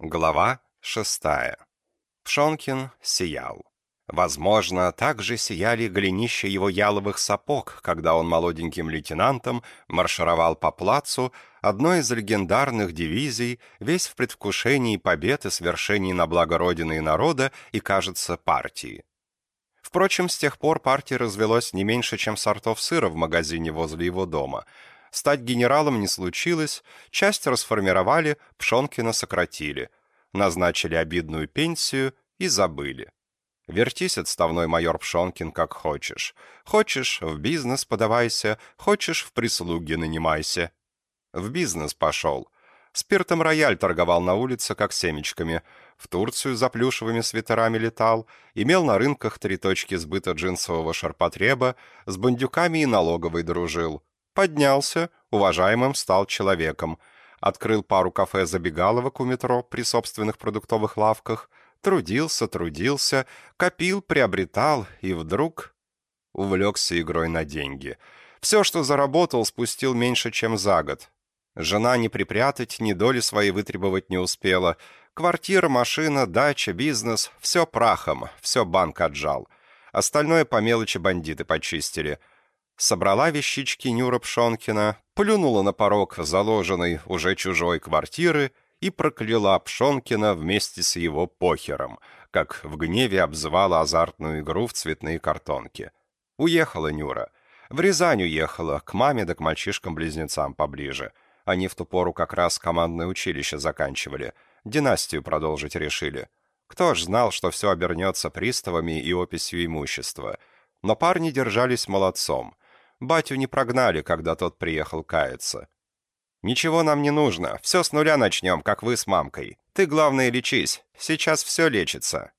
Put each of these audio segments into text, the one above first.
Глава шестая. Пшонкин сиял. Возможно, также сияли голенища его яловых сапог, когда он молоденьким лейтенантом маршировал по плацу одной из легендарных дивизий, весь в предвкушении побед и свершений на благо Родины и народа и, кажется, партии. Впрочем, с тех пор партии развелось не меньше, чем сортов сыра в магазине возле его дома – Стать генералом не случилось, часть расформировали, Пшонкина сократили, назначили обидную пенсию и забыли. Вертись, отставной майор Пшонкин, как хочешь. Хочешь, в бизнес подавайся, хочешь, в прислуги нанимайся. В бизнес пошел. Спиртом рояль торговал на улице, как семечками. В Турцию за плюшевыми свитерами летал. Имел на рынках три точки сбыта джинсового шарпотреба. С бандюками и налоговой дружил. Поднялся, уважаемым стал человеком. Открыл пару кафе-забегаловок у метро при собственных продуктовых лавках. Трудился, трудился, копил, приобретал, и вдруг увлекся игрой на деньги. Все, что заработал, спустил меньше, чем за год. Жена не припрятать, ни доли своей вытребовать не успела. Квартира, машина, дача, бизнес — все прахом, все банк отжал. Остальное по мелочи бандиты почистили — собрала вещички Нюра Пшонкина, плюнула на порог заложенной уже чужой квартиры и прокляла Пшонкина вместе с его похером, как в гневе обзывала азартную игру в цветные картонки. Уехала Нюра. В Рязань уехала, к маме да к мальчишкам-близнецам поближе. Они в ту пору как раз командное училище заканчивали. Династию продолжить решили. Кто ж знал, что все обернется приставами и описью имущества. Но парни держались молодцом. Батю не прогнали, когда тот приехал каяться. «Ничего нам не нужно, все с нуля начнем, как вы с мамкой. Ты, главное, лечись, сейчас все лечится».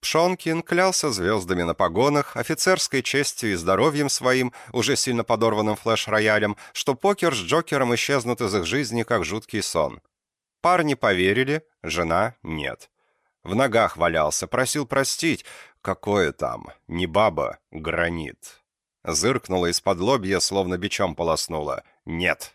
Пшонкин клялся звездами на погонах, офицерской честью и здоровьем своим, уже сильно подорванным флеш-роялем, что покер с Джокером исчезнут из их жизни, как жуткий сон. Парни поверили, жена — нет. В ногах валялся, просил простить. Какое там, не баба, гранит. Зыркнула из-под лобья, словно бичом полоснула. «Нет».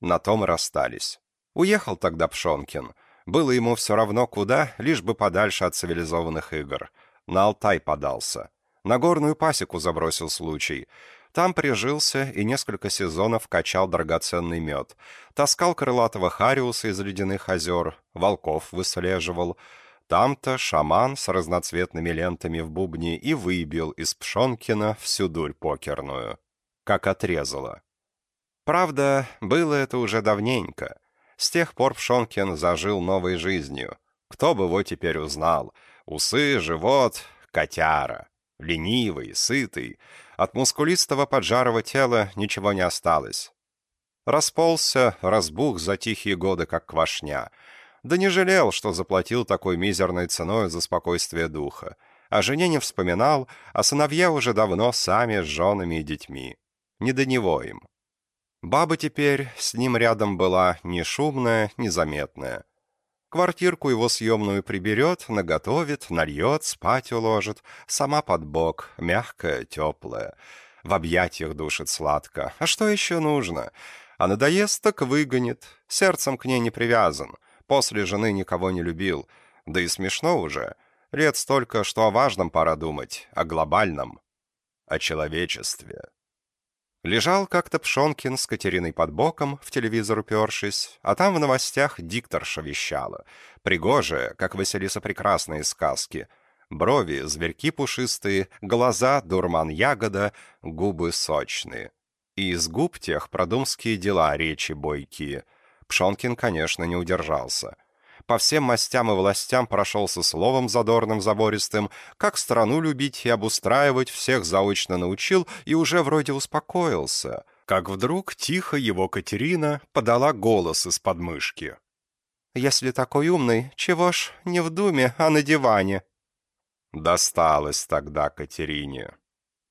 На том расстались. Уехал тогда Пшонкин. Было ему все равно куда, лишь бы подальше от цивилизованных игр. На Алтай подался. На горную пасеку забросил случай. Там прижился и несколько сезонов качал драгоценный мед. Таскал крылатого хариуса из ледяных озер, волков выслеживал. Там-то шаман с разноцветными лентами в бубне и выбил из Пшонкина всю дурь покерную. Как отрезало. Правда, было это уже давненько. С тех пор Пшонкин зажил новой жизнью. Кто бы его теперь узнал? Усы, живот, котяра. Ленивый, сытый. От мускулистого поджарого тела ничего не осталось. Расползся, разбух за тихие годы, как квашня — да не жалел, что заплатил такой мизерной ценой за спокойствие духа. О жене не вспоминал, а сыновья уже давно сами с женами и детьми. Не до него им. Баба теперь с ним рядом была ни шумная, ни заметная. Квартирку его съемную приберет, наготовит, нальет, спать уложит, сама под бок, мягкая, теплая. В объятиях душит сладко. А что еще нужно? А надоест, так выгонит. Сердцем к ней не привязан. После жены никого не любил. Да и смешно уже. Лет столько, что о важном пора думать, о глобальном, о человечестве. Лежал как-то Пшонкин с Катериной под боком, в телевизор упершись, а там в новостях дикторша вещала. Пригожая, как Василиса Прекрасная из сказки. Брови, зверьки пушистые, глаза, дурман-ягода, губы сочные. И из губ тех продумские дела речи бойкие — Пшонкин, конечно, не удержался. По всем мастям и властям прошелся словом задорным, забористым, как страну любить и обустраивать, всех заочно научил и уже вроде успокоился. Как вдруг тихо его Катерина подала голос из подмышки. «Если такой умный, чего ж не в думе, а на диване?» Досталось тогда Катерине.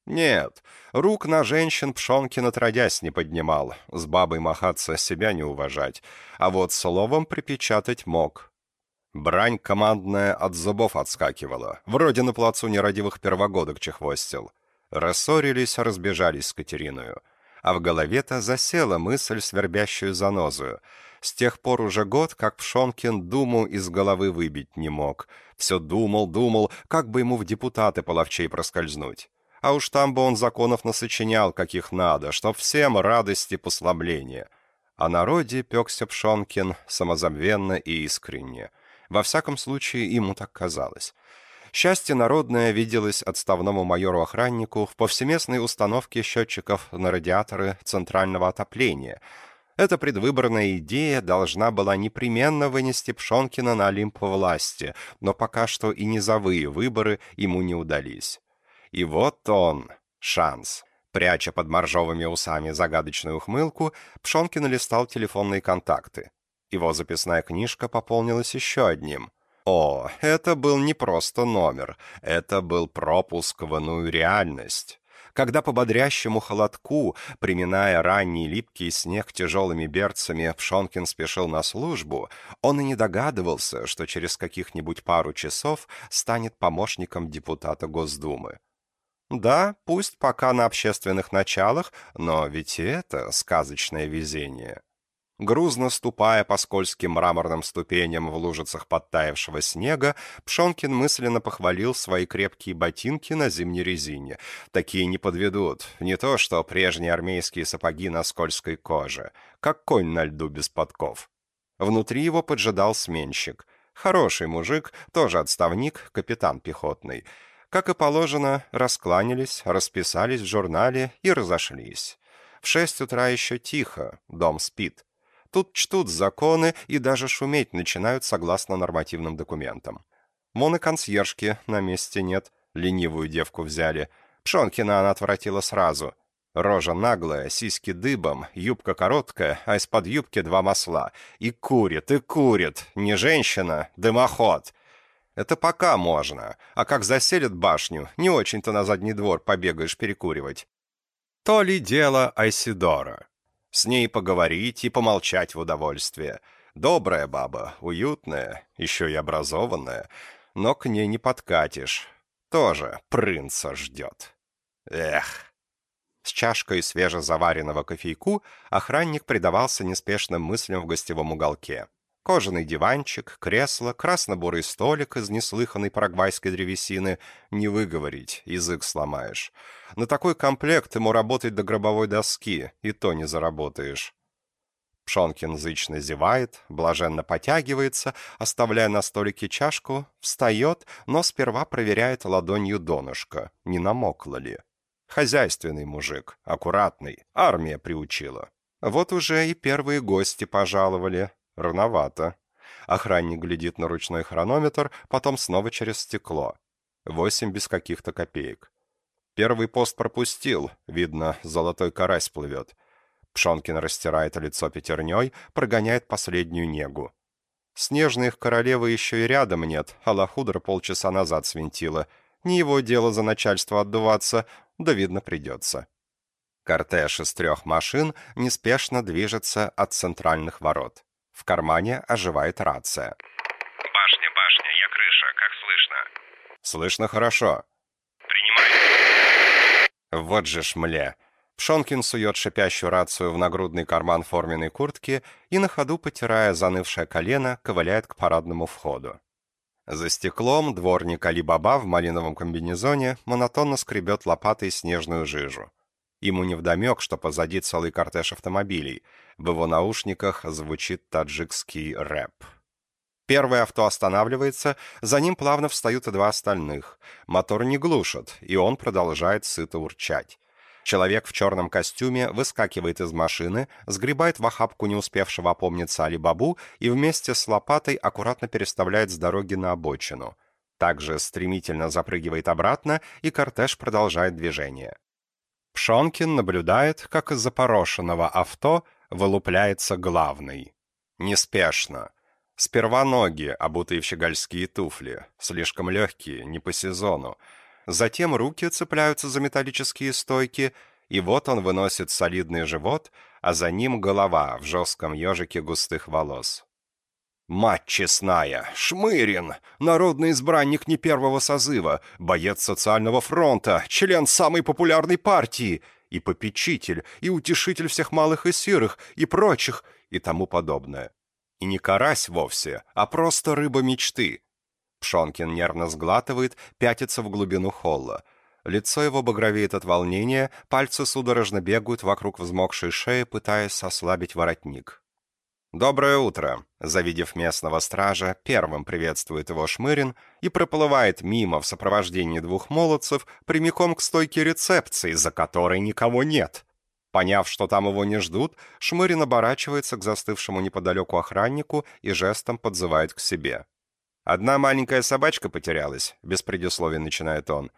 Нет, рук на женщин Пшонкин отродясь не поднимал, с бабой махаться себя не уважать, а вот словом припечатать мог. Брань командная от зубов отскакивала, вроде на плацу нерадивых первогодок чехвостил. Рассорились, разбежались с Катериною. А в голове-то засела мысль, свербящую занозую. С тех пор уже год, как Пшонкин думу из головы выбить не мог. Все думал, думал, как бы ему в депутаты половчей проскользнуть. А уж там бы он законов насочинял, каких надо, чтоб всем радости послабления. А народе пекся Пшонкин самозабвенно и искренне. Во всяком случае, ему так казалось. Счастье народное виделось отставному майору-охраннику в повсеместной установке счетчиков на радиаторы центрального отопления — эта предвыборная идея должна была непременно вынести Пшонкина на Олимп власти, но пока что и низовые выборы ему не удались. И вот он, шанс. Пряча под моржовыми усами загадочную ухмылку, Пшонкин листал телефонные контакты. Его записная книжка пополнилась еще одним. О, это был не просто номер, это был пропуск в иную реальность когда по бодрящему холодку, приминая ранний липкий снег тяжелыми берцами, Пшонкин спешил на службу, он и не догадывался, что через каких-нибудь пару часов станет помощником депутата Госдумы. Да, пусть пока на общественных началах, но ведь и это сказочное везение. Грузно ступая по скользким мраморным ступеням в лужицах подтаявшего снега, Пшонкин мысленно похвалил свои крепкие ботинки на зимней резине. Такие не подведут, не то что прежние армейские сапоги на скользкой коже, как конь на льду без подков. Внутри его поджидал сменщик. Хороший мужик, тоже отставник, капитан пехотный. Как и положено, раскланялись, расписались в журнале и разошлись. В шесть утра еще тихо, дом спит. Тут чтут законы и даже шуметь начинают согласно нормативным документам. Вон и консьержки на месте нет, ленивую девку взяли. Пшонкина она отвратила сразу. Рожа наглая, сиськи дыбом, юбка короткая, а из-под юбки два масла. И курит, и курит. Не женщина, дымоход. Это пока можно, а как заселят башню, не очень-то на задний двор побегаешь перекуривать. То ли дело Айсидора. С ней поговорить и помолчать в удовольствие. Добрая баба, уютная, еще и образованная, но к ней не подкатишь. Тоже принца ждет. Эх. С чашкой свежезаваренного кофейку охранник предавался неспешным мыслям в гостевом уголке. Кожаный диванчик, кресло, красно-бурый столик из неслыханной парагвайской древесины. Не выговорить, язык сломаешь. На такой комплект ему работать до гробовой доски, и то не заработаешь. Пшонкин зычно зевает, блаженно потягивается, оставляя на столике чашку, встает, но сперва проверяет ладонью донышко, не намокло ли. Хозяйственный мужик, аккуратный, армия приучила. Вот уже и первые гости пожаловали, Рановато. Охранник глядит на ручной хронометр, потом снова через стекло. Восемь без каких-то копеек. Первый пост пропустил, видно, золотой карась плывет. Пшонкин растирает лицо пятерней, прогоняет последнюю негу. Снежной их королевы еще и рядом нет, а Лохудра полчаса назад свинтила. Не его дело за начальство отдуваться, да видно придется. Кортеж из трех машин неспешно движется от центральных ворот. В кармане оживает рация. «Башня, башня, я крыша, как слышно?» «Слышно хорошо». «Принимаю». Вот же шмле. Пшонкин сует шипящую рацию в нагрудный карман форменной куртки и на ходу, потирая занывшее колено, ковыляет к парадному входу. За стеклом дворник Али-Баба в малиновом комбинезоне монотонно скребет лопатой снежную жижу. Ему невдомек, что позади целый кортеж автомобилей. В его наушниках звучит таджикский рэп. Первое авто останавливается, за ним плавно встают и два остальных. Мотор не глушат, и он продолжает сыто урчать. Человек в черном костюме выскакивает из машины, сгребает в охапку не успевшего опомниться Али-Бабу и вместе с лопатой аккуратно переставляет с дороги на обочину. Также стремительно запрыгивает обратно, и кортеж продолжает движение. Пшонкин наблюдает, как из запорошенного авто вылупляется главный. Неспешно. Сперва ноги, обутые в щегольские туфли, слишком легкие, не по сезону. Затем руки цепляются за металлические стойки, и вот он выносит солидный живот, а за ним голова в жестком ежике густых волос. Мать честная, Шмырин, народный избранник не первого созыва, боец социального фронта, член самой популярной партии, и попечитель, и утешитель всех малых и серых, и прочих, и тому подобное. И не карась вовсе, а просто рыба мечты. Пшонкин нервно сглатывает, пятится в глубину холла. Лицо его багровеет от волнения, пальцы судорожно бегают вокруг взмокшей шеи, пытаясь ослабить воротник. «Доброе утро!» Завидев местного стража, первым приветствует его Шмырин и проплывает мимо в сопровождении двух молодцев прямиком к стойке рецепции, за которой никого нет. Поняв, что там его не ждут, Шмырин оборачивается к застывшему неподалеку охраннику и жестом подзывает к себе. «Одна маленькая собачка потерялась», — без предисловий начинает он.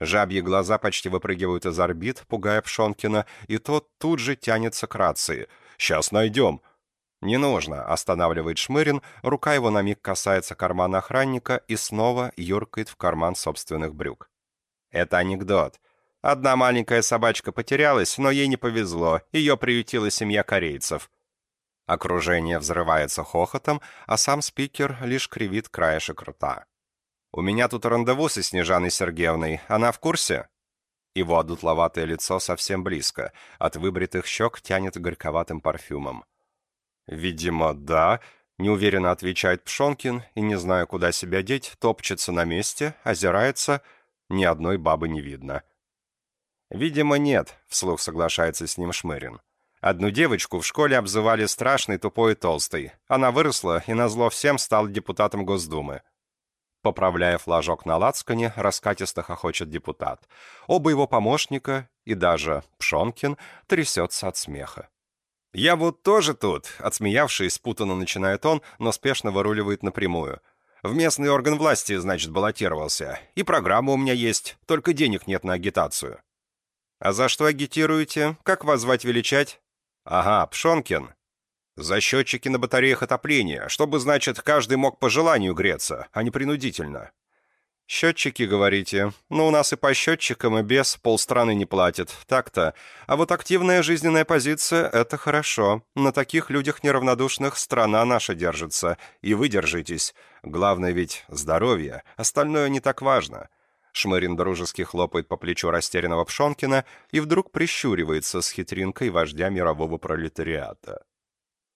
Жабьи глаза почти выпрыгивают из орбит, пугая Пшонкина, и тот тут же тянется к рации. «Сейчас найдем!» «Не нужно», — останавливает Шмырин, рука его на миг касается кармана охранника и снова юркает в карман собственных брюк. «Это анекдот. Одна маленькая собачка потерялась, но ей не повезло, ее приютила семья корейцев». Окружение взрывается хохотом, а сам спикер лишь кривит краешек рта. «У меня тут рандеву со Снежаной Сергеевной. Она в курсе?» Его одутловатое лицо совсем близко. От выбритых щек тянет горьковатым парфюмом. «Видимо, да», — неуверенно отвечает Пшонкин и, не зная, куда себя деть, топчется на месте, озирается, ни одной бабы не видно. «Видимо, нет», — вслух соглашается с ним Шмырин. Одну девочку в школе обзывали страшной, тупой и толстой. Она выросла и назло всем стала депутатом Госдумы. Поправляя флажок на лацкане, раскатисто хохочет депутат. Оба его помощника и даже Пшонкин трясется от смеха. «Я вот тоже тут», — отсмеявшись, спутанно начинает он, но спешно выруливает напрямую. «В местный орган власти, значит, баллотировался. И программа у меня есть, только денег нет на агитацию». «А за что агитируете? Как вас звать величать?» «Ага, Пшонкин». «За счетчики на батареях отопления, чтобы, значит, каждый мог по желанию греться, а не принудительно. «Счетчики, говорите? Ну, у нас и по счетчикам, и без полстраны не платят. Так-то. А вот активная жизненная позиция — это хорошо. На таких людях неравнодушных страна наша держится. И вы держитесь. Главное ведь здоровье. Остальное не так важно». Шмырин дружески хлопает по плечу растерянного Пшонкина и вдруг прищуривается с хитринкой вождя мирового пролетариата.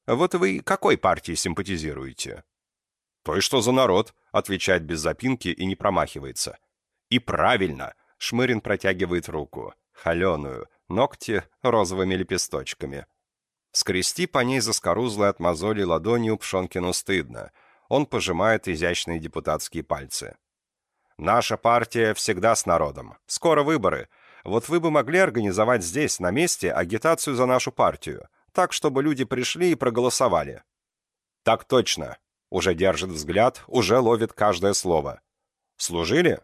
«Вот вы какой партии симпатизируете?» «То и что за народ?» — отвечает без запинки и не промахивается. «И правильно!» — Шмырин протягивает руку. Холеную, ногти розовыми лепесточками. Скрести по ней заскорузлой от мозоли ладонью Пшонкину стыдно. Он пожимает изящные депутатские пальцы. «Наша партия всегда с народом. Скоро выборы. Вот вы бы могли организовать здесь, на месте, агитацию за нашу партию, так, чтобы люди пришли и проголосовали». «Так точно», уже держит взгляд, уже ловит каждое слово. «Служили?»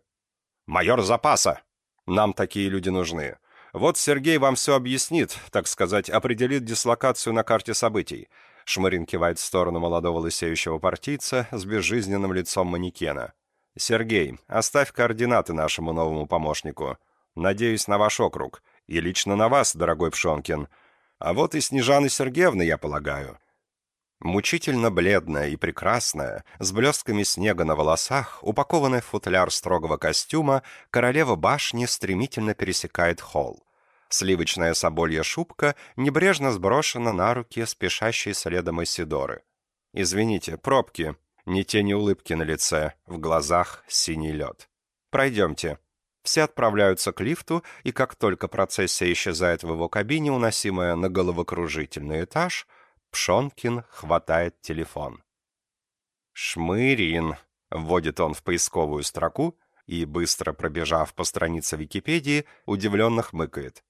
«Майор запаса!» «Нам такие люди нужны. Вот Сергей вам все объяснит, так сказать, определит дислокацию на карте событий». Шмырин кивает в сторону молодого лысеющего партийца с безжизненным лицом манекена. «Сергей, оставь координаты нашему новому помощнику. Надеюсь на ваш округ. И лично на вас, дорогой Пшонкин. А вот и Снежаны Сергеевны, я полагаю. Мучительно бледная и прекрасная, с блестками снега на волосах, упакованная в футляр строгого костюма, королева башни стремительно пересекает холл. Сливочная соболья шубка небрежно сброшена на руки спешащей следом Исидоры. «Извините, пробки», ни тени улыбки на лице, в глазах синий лед. «Пройдемте». Все отправляются к лифту, и как только процессия исчезает в его кабине, уносимая на головокружительный этаж, Пшонкин хватает телефон. «Шмырин», — вводит он в поисковую строку и, быстро пробежав по странице Википедии, удивленно хмыкает.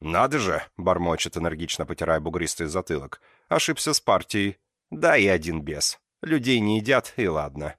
«Надо же!» — бормочет, энергично потирая бугристый затылок. «Ошибся с партией. Да и один без. Людей не едят, и ладно».